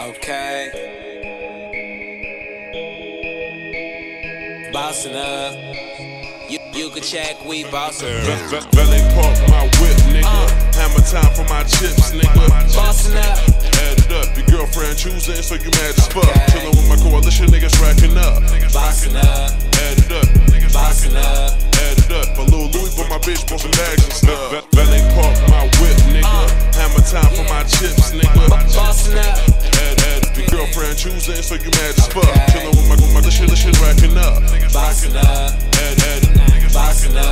Okay. Bossing up. You, you can check, we bossing. Valet park my whip, nigga. Uh. Hammer time for my chips, nigga. Bossing up. Add it up, your girlfriend choosing, so you mad as fuck. Chillin' with my coalition, niggas racking up. Bossing up. Add it up, Bossing up. add it up. A little Louis, but my bitch bought some bags and stuff. Va- Valet park my whip, nigga. Uh. Hammer time for my chips, nigga. Bossing up. Add, add, your girlfriend choosing, so you mad as fuck. Chillin' with my coalition, this shit racking up. Bossing up. Add, add, Bossing up.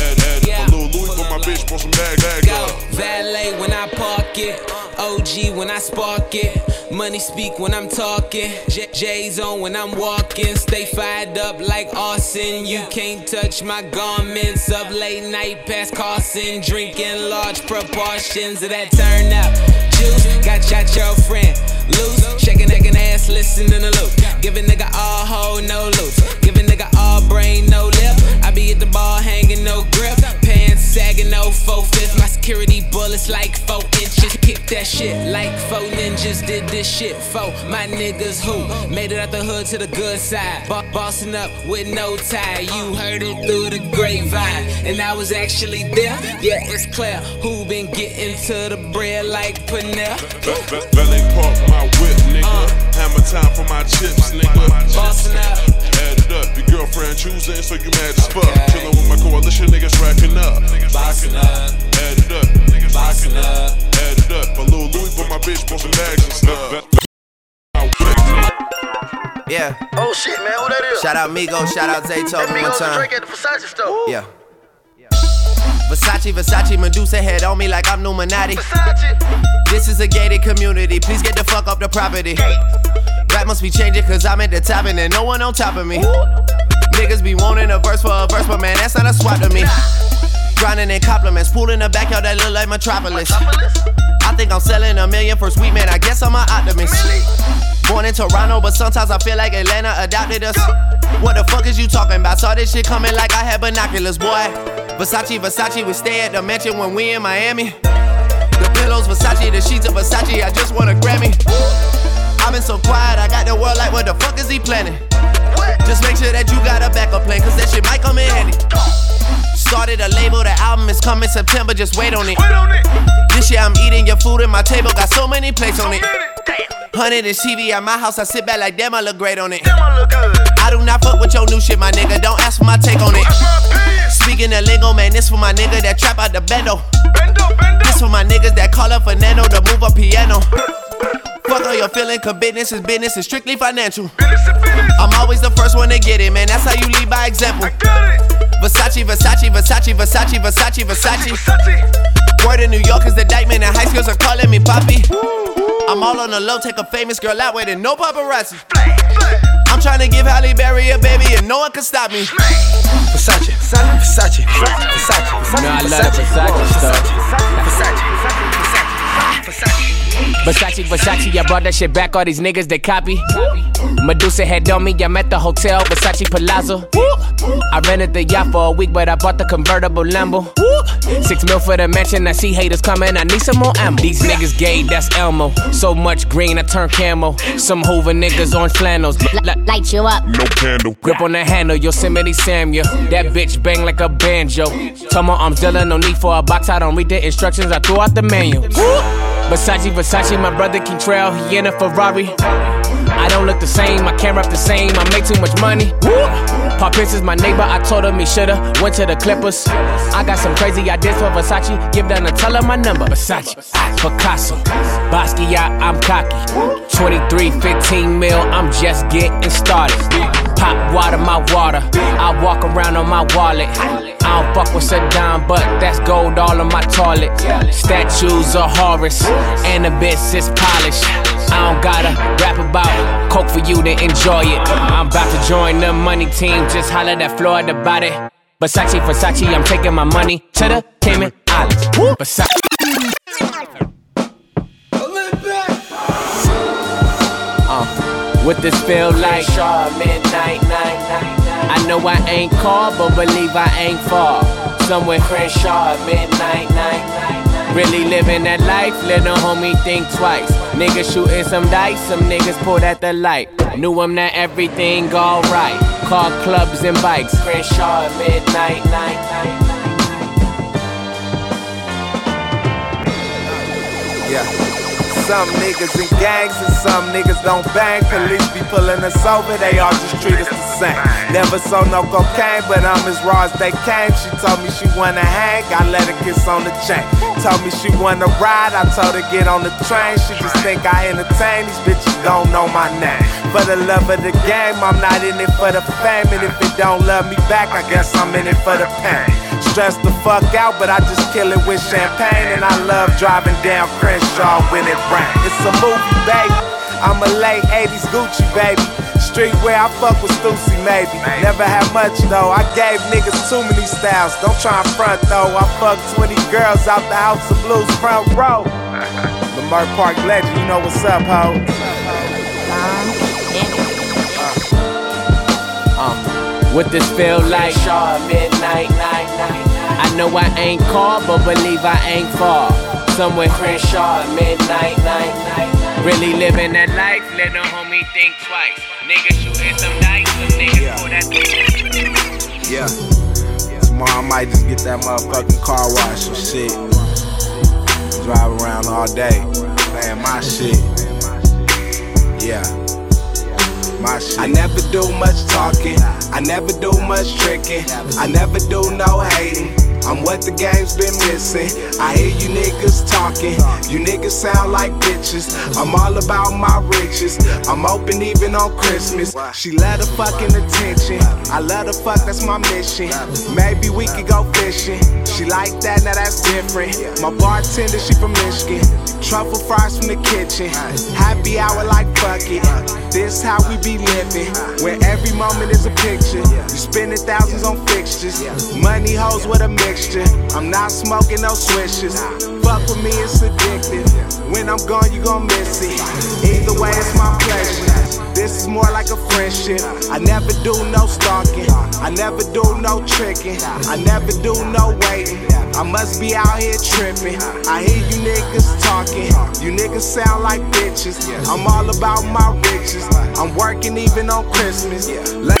add, add. Yeah. A little Louis, but my bitch bought some bags, bags Go. up. Valet when I park it. OG when I spark it. Money speak when I'm talking. J- J's on when I'm walking. Stay fired up like Austin. You can't touch my garments of late night past Carson. Drinking large proportions of that turn up. Juice, got got your friend loose. Shaking and ass, listen in the loop. Give a nigga all hoe, no loose. Give a nigga all brain, no lip. I be at the ball hanging, no grip. Sagging, no four fifth. My security bullets like four inches. Kick that shit like four ninjas. Did this shit for my niggas who made it out the hood to the good side. Bo- bossing up with no tie. You heard it through the grapevine, and I was actually there. Yeah, it's clear who been getting to the bread like Panel. Va- va- Valet park my whip, nigga. Uh. Hammer time for my chips, nigga. Bossing up. Add it up, your girlfriend choosing, so you mad as fuck. Chillin' with my coalition, niggas racking Shout out Migo, shout out Zaytoven one time. Drake at the Versace store. Yeah. Versace, Versace, Medusa head on me like I'm Numinati. This is a gated community. Please get the fuck up the property. Rap must be changing cause I'm at the top and there's no one on top of me. Niggas be wanting a verse for a verse, but man, that's not a swap to me. Grinding in compliments, pool in the backyard that look like Metropolis. I think I'm selling a million for sweet man. I guess I'm an optimist. Born in Toronto, but sometimes I feel like Atlanta adopted us. What the fuck is you talking about? Saw this shit coming like I had binoculars, boy. Versace, Versace, we stay at the mansion when we in Miami. The pillows, Versace, the sheets of Versace, I just want a Grammy. I've been so quiet, I got the world like, what the fuck is he planning? Just make sure that you got a backup plan, cause that shit might come in handy. Started a label, the album is coming September, just wait on it. Wait on it. This year I'm eating your food and my table got so many plates on it. Hundred inch TV at my house, I sit back like damn, I look great on it. Damn, I look good. I do not fuck with your new shit, my nigga. Don't ask for my take on it. That's my pants. Speaking of lingo, man, this for my nigga that trap out the bendo. Bend up, bend up. This for my niggas that call up Fernando to move a piano. Fuck all your feeling, cause business is business, it's strictly financial. It, finish. I'm always the first one to get it, man. That's how you lead by example. Versace, Versace, Versace, Versace, Versace, Versace. Versace. Word in New York is the diamond, and high schools are calling me poppy. I'm all on the low, take a famous girl out with it, no paparazzi. Flag, flag. I'm trying to give Halle Berry a baby, and no one can stop me. Versace, Versace, Versace, Versace, Versace. No, I love the Versace stuff. Versace, Versace. Versace, Versace, I brought that shit back. All these niggas they copy. Medusa head on me, I'm at the hotel, Versace Palazzo. I rented the yacht for a week, but I bought the convertible Lambo. Six mil for the mansion, I see haters coming, I need some more ammo. These niggas gay, that's Elmo. So much green, I turn camo. Some Hoover niggas on flannels. L- light you up. No candle. Grip on the handle, Yosemite Sam, yeah. That bitch bang like a banjo. Tell my arms Dylan, no need for a box. I don't read the instructions, I throw out the manual. Versace, Versace, my brother Kentrell, he in a Ferrari. I don't look the same, I can't rap the same, I make too much money. Pop Prince is my neighbor, I told him he shoulda went to the Clippers. I got some crazy ideas for Versace, give them and tell him my number. Versace, Picasso, Basquiat, I'm cocky. 23, 15 mil, I'm just getting started. Pop water, my water, I walk around on my wallet. I don't fuck with Saddam, but that's gold all in my toilet. Statues of Horus, and the bitch is polished. I don't gotta rap about coke for you to enjoy it. I'm about to join the money team, just holler at Floyd about it. Versace, Versace, I'm taking my money to the Cayman Islands. Versace. Uh, what this feel like? Midnight, night, night. I know I ain't called, but believe I ain't far. Somewhere Crenshaw, midnight, night, night, night. Really living that life, little homie think twice. Niggas shooting some dice, some niggas pulled at the light. Knew him that everything alright. Car clubs and bikes. Crenshaw at midnight, night, night, night. Yeah. Some niggas in gangs and some niggas don't bang. Police be pulling us over, they all just treat us the Never saw no cocaine, but I'm as raw as they came. She told me she wanna hang, I let her kiss on the chain. Told me she wanna ride, I told her get on the train. She just think I entertain, these bitches don't know my name. For the love of the game, I'm not in it for the fame. And if it don't love me back, I guess I'm in it for the pain. Stress the fuck out, but I just kill it with champagne. And I love driving down Crenshaw when it rains. It's a movie, baby. I'm a late 80s Gucci, baby. Streetwear, I fuck with Stussy, maybe. Never had much, though. I gave niggas too many styles. Don't try and front, though. I fucked 20 girls out the House of Blues front row. Leimert Park legend, you know what's up, ho. Um, um, what this feel like? Shaw, midnight, night, night. I know I ain't called, but believe I ain't far. Somewhere Crenshaw, midnight, night, night. Really living that life, little homie think twice. Niggas shooting some dice, some niggas Yeah. pull that. Yeah. Tomorrow I might just get that motherfucking car wash and shit. Drive around all day, playing my shit. Yeah. My shit. I never do much talking. I never do much tricking. I never do no hating. I'm what the game's been missing. I hear you niggas talking. You niggas sound like bitches. I'm all about my riches. I'm open even on Christmas. She love the fucking attention. I love the fuck, that's my mission. Maybe we could go fishing. She like that, now that's different. My bartender, she from Michigan. Truffle fries from the kitchen. Happy hour like fuck it. This how we be living. Where every moment is a picture. You spending thousands on fixtures. Money hoes with a I'm not smoking no swishes. Fuck with me, it's addictive. When I'm gone, you gon' miss it. Either way, it's my pleasure. This is more like a friendship. I never do no stalking. I never do no tricking. I never do no waiting. I must be out here tripping. I hear you niggas talking. You niggas sound like bitches. I'm all about my riches. I'm working even on Christmas. Let-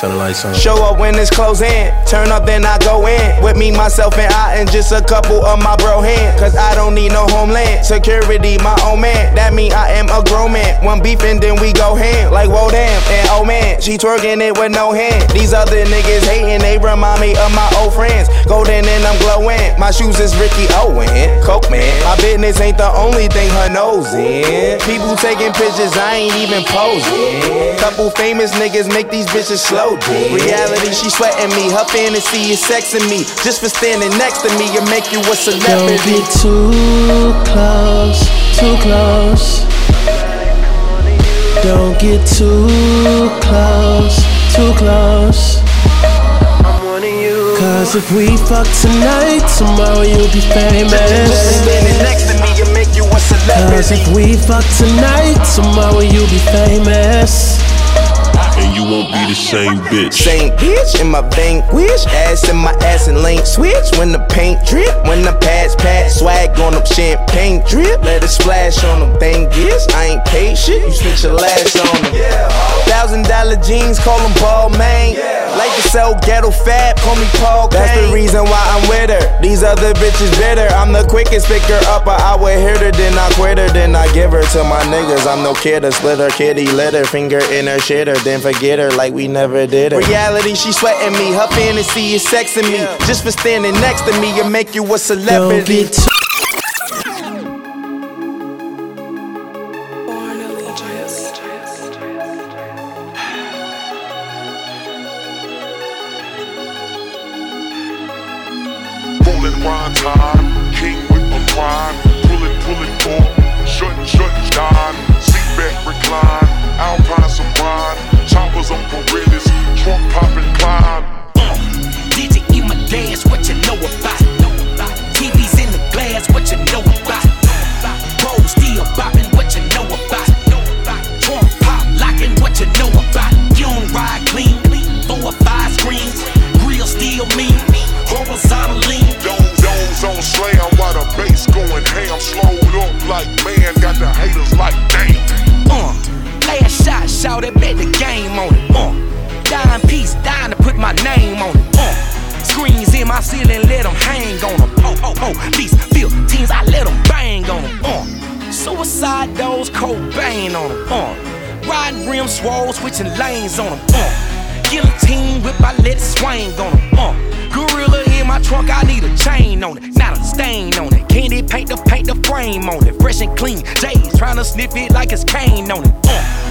Turn the lights on. Show up when it's close in. Turn up, then I go in. With me, myself, and I, and just a couple of my bro hands. Cause I don't need no homeland. Security, my own man. That mean I am a grown man. One beef and then we go hand. Like, whoa, damn. And oh man, she twerking it with no hand. These other niggas hating, they remind me of my old friends. Golden and I'm glowing. My shoes is Ricky Owen. Coke man. My business ain't the only thing her nose in. People taking pictures, I ain't even posing. Couple famous niggas make these bitches slow down. Reality, she sweating me. Her fantasy is sexing me. Just for standing next to me and make you a celebrity. Don't get too close, too close. Don't get too close, too close. Cause if we fuck tonight, tomorrow you'll be famous. Standing next to me and make you a Cause if we fuck tonight, tomorrow you'll be famous. And you won't be the same bitch. Same bitch in my vanquish, ass in my ass and lane switch. When the paint drip, when the pads pass, swag on them champagne drip. Let it splash on them. Thing is, I ain't paid shit. You switch your last on them. Thousand dollar jeans, call them ball man. Like to sell ghetto fat, call me Paul. That's the reason why I'm with her. These other bitches bitter. I'm the quickest picker up. I would hit her, then I quit her, then I give her to my niggas. I'm no kidder, split her kitty litter, finger in her shitter, then forget her like we never did her. Reality, she sweating me. Her fantasy is sexing me. Just for standing next to me and make you a Don't celebrity. Shout it, bet the game on it. Uh, dying peace, dying to put my name on it. Uh, screens in my ceiling, let them hang on them. Oh, oh, oh, these 15s, I let them bang on them. Uh, suicide doors, Cobain on them. Uh, riding rim swole, switching lanes on them. Uh, guillotine whip, I let it swing on them. Uh, gorilla in my trunk, I need a chain on it, not a stain on it. Candy paint the paint the frame on it, fresh and clean. J's trying to sniff it like it's cane on it. Uh,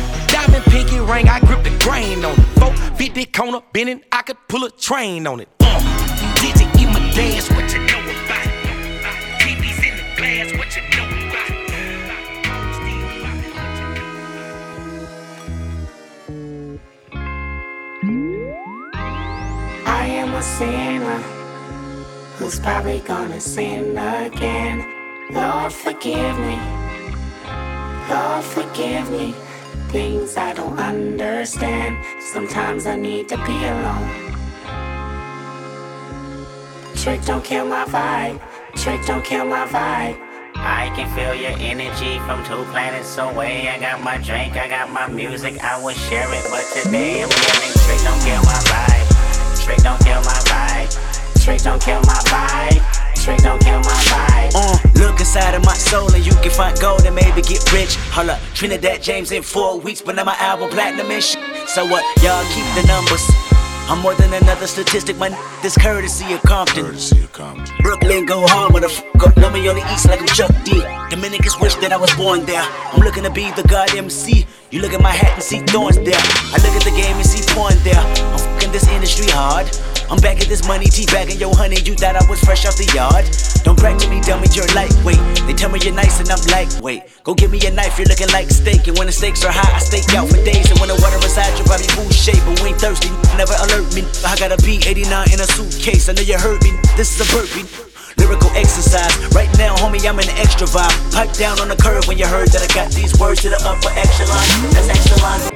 diamond pinky ring, I grip the grain on it. 450 corner bending, I could pull a train on it. Uh, digit in my dash, what you know about? TV's in the glass, what you know about? I am a sinner who's probably gonna sin again. Lord, forgive me. Lord, forgive me. Things I don't understand. Sometimes I need to be alone. Trick don't kill my vibe. Trick don't kill my vibe. I can feel your energy from two planets away. I got my drink, I got my music, I would share it, but today I'm feeling trick, don't kill my vibe. Trick, don't kill my vibe. Trick don't kill my vibe. Trick don't kill my vibe. Uh, look inside of my soul and you can find gold and maybe get rich. Hold up, Trinidad James in four weeks, but now my album platinum and shit. So what? Y'all keep the numbers. I'm more than another statistic, my n- this courtesy of Compton. Courtesy of Compton. Brooklyn go hard with a f up. Love me on the east like I'm Chuck D. Dominicans wish that I was born there. I'm looking to be the god MC. You look at my hat and see thorns there. I look at the game and see porn there. I'm fucking this industry hard. I'm back at this money, teabagging yo honey. You thought I was fresh off the yard. Don't brag to me, dummy, you're lightweight. They tell me you're nice and I'm lightweight. Go give me a knife, you're looking like steak. And when the stakes are high, I stake out for days. And when the water resides, you're probably food shape. But we ain't thirsty, never alert me. I got a B89 in a suitcase. I know you heard me. This is a burpee. Lyrical exercise. Right now, homie, I'm in the extra vibe. Pipe down on the curve when you heard that I got these words to the upper echelon. That's excellent.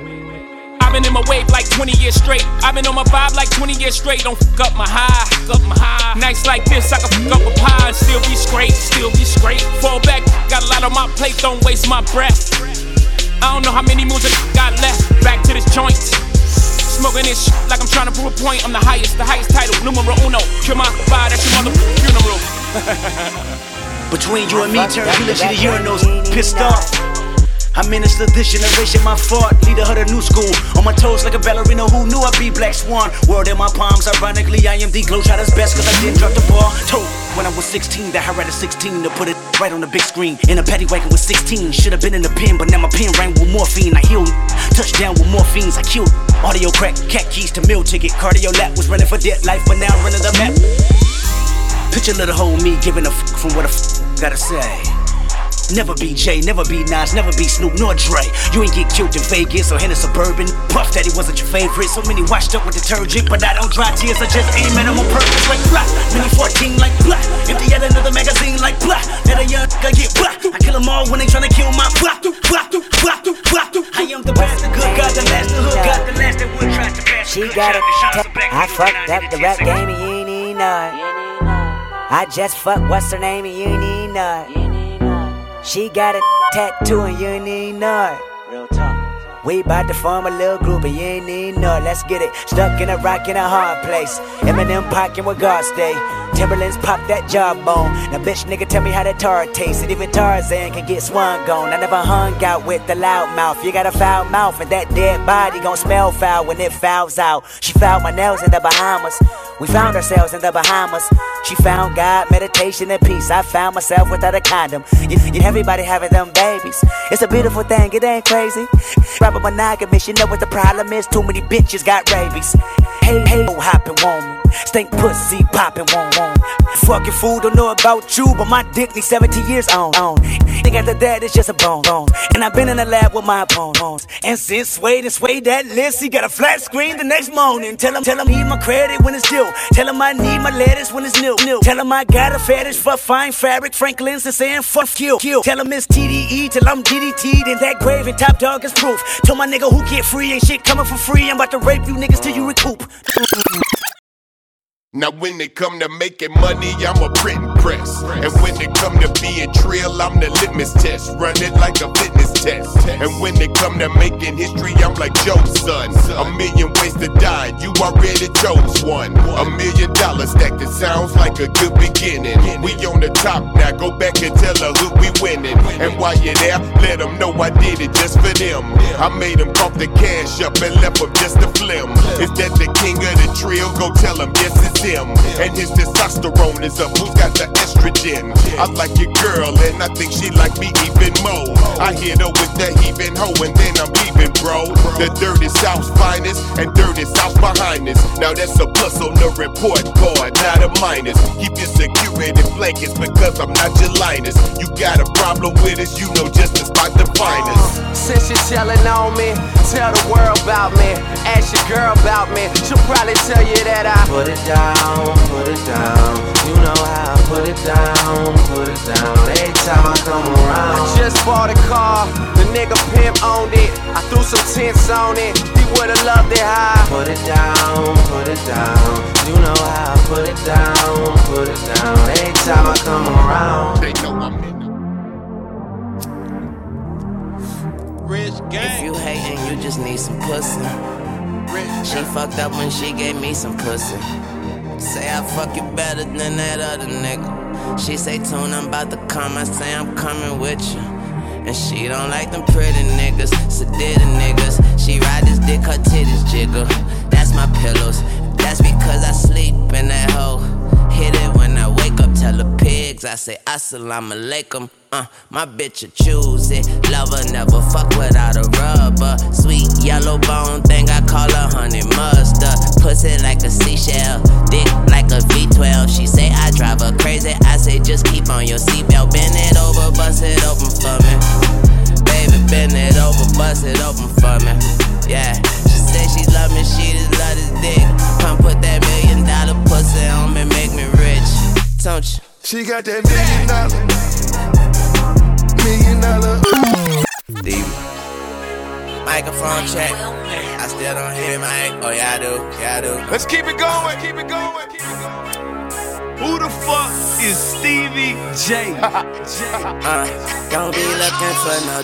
I've been in my wave like 20 years straight. I've been on my vibe like 20 years straight. Don't fuck up my high, fuck up my high. Nights like this, I can fuck up a pie and still be straight, still be straight. Fall back, got a lot on my plate, don't waste my breath. I don't know how many moves I got left. Back to this joint. Smoking this shit like I'm trying to prove a point. I'm the highest, the highest title, numero uno. Kill my vibe at your mother funeral. Between you and me, turn you to the urinals, pissed off. I minister this generation, my fault. Leader of the new school. On my toes like a ballerina who knew I'd be Black Swan. World in my palms, ironically, I am the glow shotter's best cause I didn't drop the ball. Told when I was 16 that I had a 16 to put it right on the big screen. In a paddy wagon with 16. Should have been in the pen, but now my pen rang with morphine. I healed. Touchdown with morphines, I killed. Audio crack, cat keys to meal ticket. Cardio lap was running for dead life, but now running the map. Picture little hoe me giving a f from what a f gotta say. Never be Jay, never be Nas, never be Snoop nor Dre. You ain't get killed in Vegas or in a suburban. Puff Daddy wasn't your favorite. So many washed up with detergent, but I don't dry tears. I just aim at them on purpose like black. Mini 14 like blah. Empty out another magazine like black. Let a young guy get black. I kill them all when they tryna kill my blah. Blah, blah, blah. I am the best, the good God, the last, the hood God, the last that would try to pass. She got it. I fucked up the rap game and you ain't even know. I just fucked what's her name and you know it. She got a tattoo and you ain't even know it. Real talk. We bout to form a little group and you ain't even know it. Let's get it. Stuck in a rock in a hard place. Eminem pocket where God stay. Timberlands pop that jawbone. Now, bitch, nigga, tell me how that tar tastes. And even Tarzan can get swung gone. I never hung out with the loud mouth. You got a foul mouth, and that dead body gon' smell foul when it fouls out. She found my nails in the Bahamas. We found ourselves in the Bahamas. She found God, meditation, and peace. I found myself without a condom. You, you, everybody having them babies. It's a beautiful thing, it ain't crazy. Rapper monogamous, you know what the problem is? Too many bitches got rabies. Hey, hey, hopping woman. Stink pussy popping won't. Fucking fool, don't know about you, but my dick needs 70 years on. on. Think after that, it's just a bone. bone. And I've been in the lab with my opponents. And since Sway and Sway that list, he got a flat screen the next morning. Tell him, tell him, need my credit when it's due. Tell him I need my lettuce when it's new. new. Tell him I got a fetish for fine fabric. Franklin's and saying fuck you. Tell him it's TDE till I'm DDT'd in that grave and top dog is proof. Tell my nigga who get free ain't shit coming for free. I'm about to rape you niggas till you recoup. Now when it come to making money, I'm a printing press. And when it come to being trill, I'm the litmus test. Run it like a fitness test. And when it come to making history, I'm like Joe's son. A million ways to die, you already chose one. A million dollars stacked, it sounds like a good beginning. We on the top now, go back and tell her who we winning. And while you're there, let them know I did it just for them. I made them cough the cash up and left them just a flim. Is that the king of the trill? Go tell him, yes, it's him. And his testosterone is up. Who's got the estrogen? I like your girl, and I think she like me even more. I hit her with the even hoe, and then I'm leaving, bro. The dirty South's finest, and dirty South behind us. Now that's a plus on the report card, not a minus. Keep your security blankets because I'm not your linus. You got a problem with us, you know just the spot to find us. Since you're telling on me, tell the world about me. Ask your girl about me. She'll probably tell you that I put it down, put it down. You know how I put it down, put it down. Every time I come around. I just bought a car, the nigga pimp owned it. I threw some tints on it. He would've loved it high. Put it down, put it down. You know how I put it down, put it down. Every time I come around. They know I'm in. If you hating, you just need some pussy. She fucked up when she gave me some pussy. Say I fuck you better than that other nigga. She say, Tune, I'm about to come. I say, I'm coming with you. And she don't like them pretty niggas, sedated niggas. She ride this dick, her titties jiggle. That's my pillows. That's because I sleep in that hole. Hit it when I wake up, tell the pigs. I say, Assalamu alaikum. Uh, my bitch will choose it. Lover never fuck without a rubber. Sweet yellow bone thing, I call her honey mustard. Pussy like a seashell, dick like a V12. She say I drive her crazy. I say just keep on your seatbelt. Bend it over, bust it open for me. Baby, bend it over, bust it open for me. Yeah, she say she love me, she just love this dick. Come put that million dollar pussy on me, make me rich. Don't you? She got that million dollar, million dollar. Steve. Microphone check. I still don't hear my. Oh yeah, I do. Yeah, I do. Let's keep it going, keep it going, keep it going. Who the fuck is Stevie J? Uh, don't be looking for no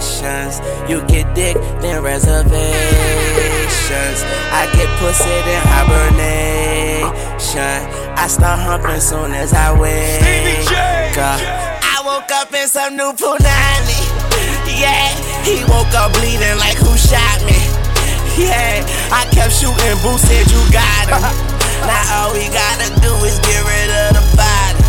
You get dick, then reservations. I get pussy, then hibernation. I start humping soon as I wake up. I woke up in some new punani. Yeah, he woke up bleeding like who shot me. Yeah, I kept shooting. Boo said you got him. now all we gotta do is get rid of the body.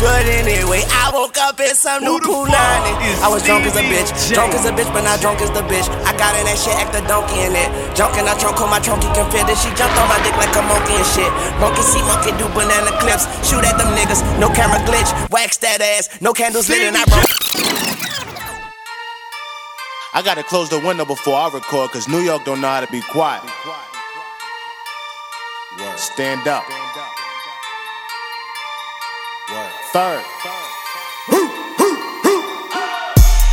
But anyway, I woke up in some new punani. I was drunk as a bitch, drunk as a bitch, but not drunk as the bitch. I got in that shit, act a donkey in it. Drunk in the trunk, on my trunk, he can fit it. She jumped on my dick like a monkey and shit. Monkey see, monkey do banana clips. Shoot at them niggas, no camera glitch. Wax that ass, no candles lit, and I broke. I gotta close the window before I record, cause New York don't know how to be quiet. Stand up. Third.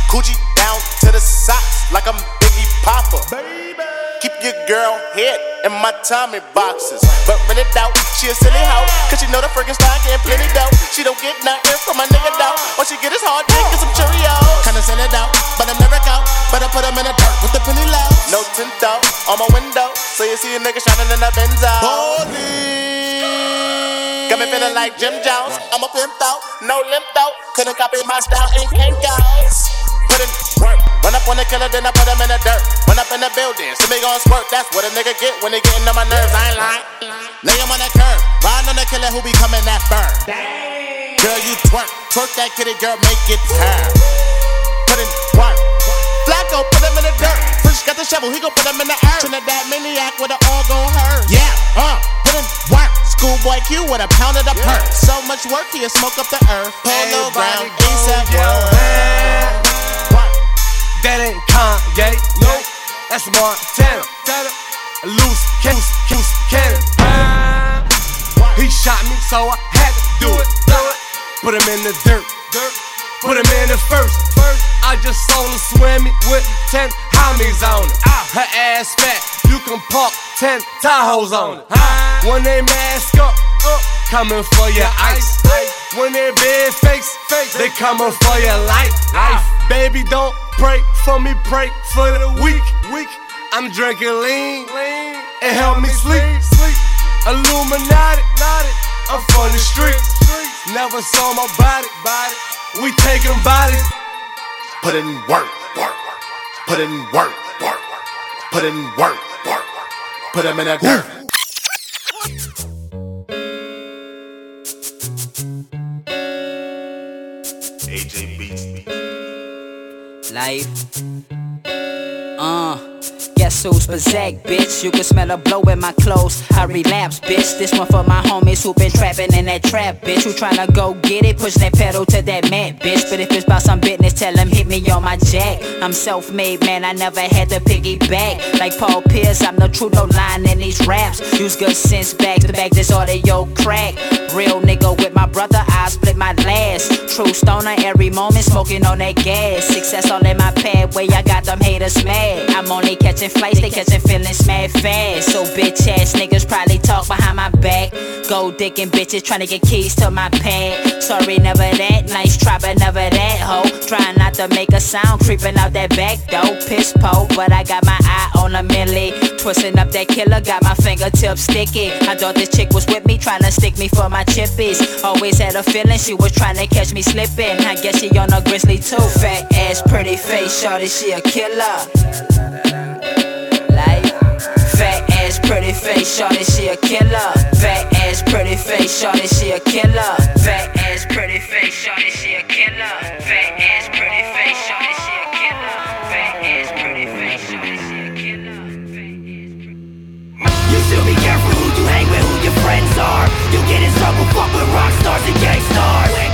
Coochie down to the socks like I'm Biggie Popper. Keep your girl head in my Tommy boxes. But rent it out, she a silly hoe. Cause she know the freaking style getting plenty dough. She don't get nothing from my nigga though. All she get is hard dick and some Cheerios. Kinda send it out, but I'm never out. But I put them in the dirt with the penny low. No tint out on my window. So you see a nigga shining in the Benzo. Got me feeling like Jim Jones. I'm a pimp out, no limp out. Couldn't copy my style, ain't Kinko's. Put in work. Run up on the killer, then I put him in the dirt. Run up in the building, see me gon' squirt. That's what a nigga get when they getting on my nerves. I ain't lying. Lay him on the curb. Ride on the killer who be coming that firm. Girl, you twerk. Twerk that kitty, girl, make it turn. Put in work. Flacko, put him in the dirt. Fish got the shovel, he gon' put him in the earth. Trinidad maniac with it all gon' hurt. Yeah, uh, put in work. Schoolboy Q with a pound of the perk. So much work, he'll smoke up the earth. Polo Brown, ASAP World. That ain't Kanye, no, that's Montana. Loose, loose, loose cannon. He shot me, so I had to do it. Put him in the dirt, put him in the first. I just saw her swimming with 10 homies on it. Ah. Her ass fat, you can park 10 Tahoes on it. When they mask up, up coming for your ice. When they bed face, face, they coming for your life. Ah. Life, baby, don't pray for me, pray for the weak. Weak. I'm drinking lean, lean, and help me sleep. Sleep. Illuminati, I'm from the streets. Never saw my body, body. We taking bodies. Put in work, work, put in work, work, put in work, work, put them in that dirt. AJ Beats. Life. Uh. Who's Bazak, bitch? You can smell a blow in my clothes. I relapse, bitch. This one for my homies who been trapping in that trap, bitch. Who tryna go get it, push that pedal to that mat, bitch. But if it's about some business, tell them hit me on my jack. I'm self made, man. I never had to piggyback. Like Paul Pierce, I'm the true no line in these raps. Use good sense back to back this audio crack. Real nigga with my brother, I split my last. True stoner every moment, smoking on that gas. Success all in my pathway, I got them haters mad. I'm only catching flights, they catching feelings mad fast. So bitch ass niggas probably talk behind my back. Gold dickin' bitches trying to get keys to my pad. Sorry, never that nice try, but never that hoe. Trying not to make a sound, creeping out that back door. Piss po, but I got my eye on a millie. Twisting up that killer, got my fingertips sticky. I thought this chick was with me, trying to stick me for my chippies. Always had a feeling she was trying to catch me slipping. I guess she on a grizzly too. Fat ass, pretty face, shorty, she a killer. Like, fat ass, pretty face, shorty, she a killer. Fat ass, pretty face, shorty, she a killer. Fat ass, pretty face, shorty, she a killer. Fat ass, pretty face, shorty, she a killer. Fat ass, pretty face, shorty, she a killer. You should be careful who you hang with, who your friends are. You get in trouble, fuck with rock stars and gang stars.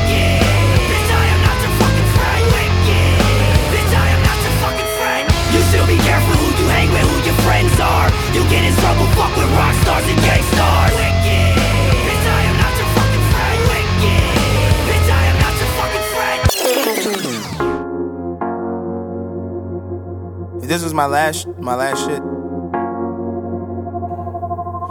If this was my last, my last shit,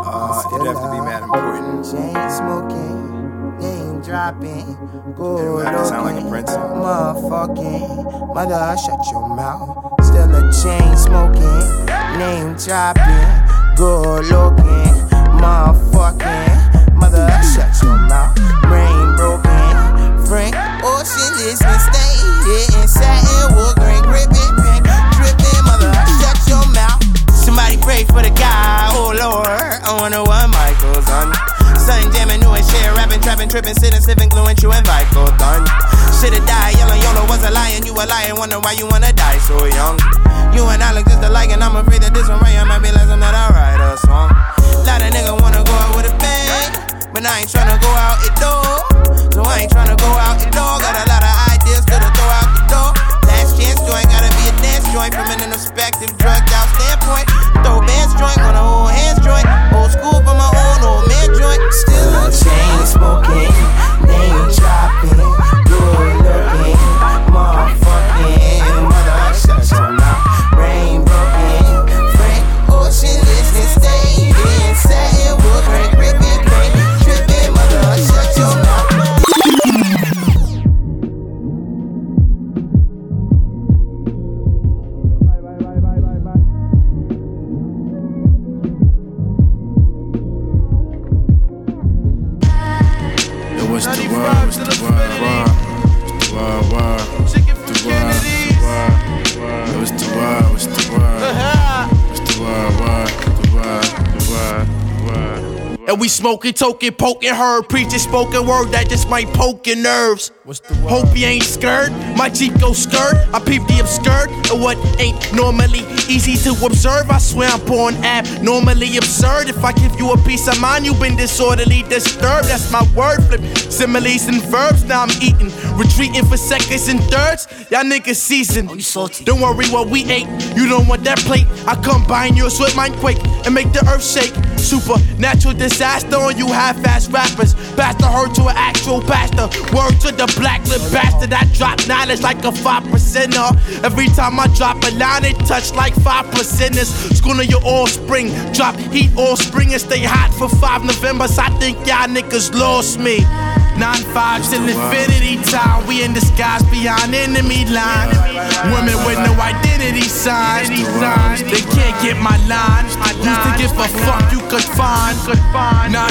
uh, it'd have to be mad important. Chain smoking, name dropping, go It'd have to sound like a prince song. Motherfucking, mother, shut your mouth. Still a chain smoking, name dropping, go looking, motherfucking, mother, shut your mouth. Brain broken, Frank Ocean is stay here in satin wood pray for the guy, oh lord, I wonder what Michael's on. Son jamming, new and shit, rapping, trapping, tripping, sitting, sipping, gluing, chewing, Vicodin. Shoulda died, yellow YOLO was a lion, you a lion, wonder why you wanna die so young. You and I look just alike, and I'm afraid that this one right here might be less than that I write a song. Lot of nigga wanna go out with a bang, but I ain't tryna go out it door. So I ain't tryna go out it door. Got a lot of ideas to throw out the door. Last chance joint, gotta be joint from an introspective, drugged out standpoint. Throw joint on a whole hands joint. Old school for my own old man joint. Still chain smoking, name dropping, And we smoking, token, poking, her preaching spoken word that just might poke your nerves. Hope you ain't scared. My Jeep go skirt. I peep the obscured and what ain't normally easy to observe. I swear I'm born abnormally absurd. If I give you a piece of mind, you've been disorderly disturbed. That's my word flip. Similes and verbs. Now I'm eating, retreating for seconds and thirds. Y'all niggas seasoned. Oh, you salty. Don't worry what we ate. You don't want that plate. I combine yours with mine quake and make the earth shake. Supernatural disaster on you half-ass rappers. Pastor heard to an actual pastor. Word to the black lip bastard. I drop knowledge like a five percenter. Every time I drop a line, it touch like five percenters. Schooling your offspring, drop heat all spring and stay hot for five Novembers. I think y'all niggas lost me. Nine fives till infinity time. We in disguise beyond enemy line. Women with no identity signs. They can't get my line. Used to give a fuck you could find. Nah.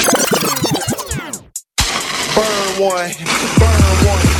Burn one, burn one.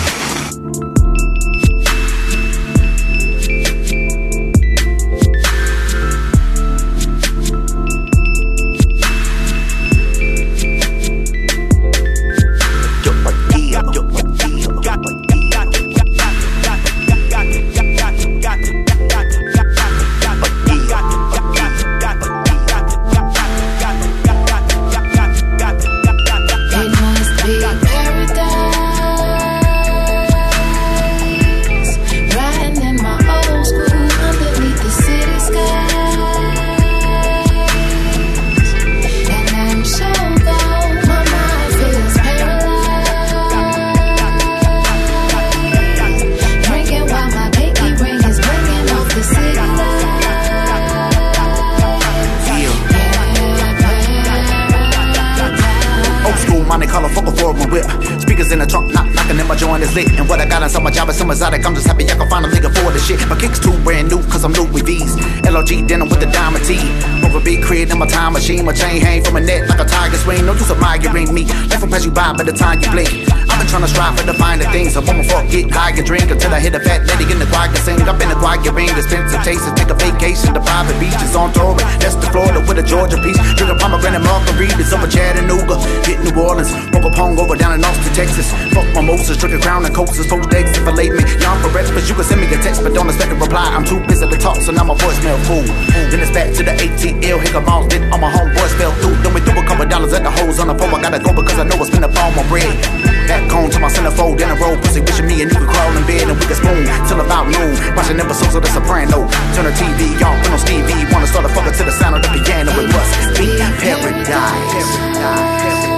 Crib in my time machine. My chain hang from a neck like a tiger swing. No use of migraine me. Life will pass you by by the time you blink. I've been trying to strive for the finer things. I want my fuck, get high and drink until I hit a fat lady in the choir and sing. Up in the choir ring, expensive tastes. Take a vacation to private beaches on tour. That's the Florida with a Georgia piece. Drink a pomegranate margaritas over Chattanooga. Hit New Orleans. Broke a pong over down in Austin, Texas. Fuck mimosas, drink a crown and coasters. Poached eggs and fillet me. Y'all for breakfast. You can send me a text, but don't expect a reply. I'm too busy to talk, so now my voicemail full. Then it's back to the ATL. Hick balls, then all my homeboys fell through. Then we threw a couple dollars at the holes on the phone. I gotta go because I know I spend up all my bread. Back to my centerfold. in the road, pussy wishing me and you could crawl in bed and we could spoon till about noon. Watching episodes of The Soprano. Turn the TV on, put on Stevie. Wanna start a fucker to the sound of the piano. It must be paradise. paradise.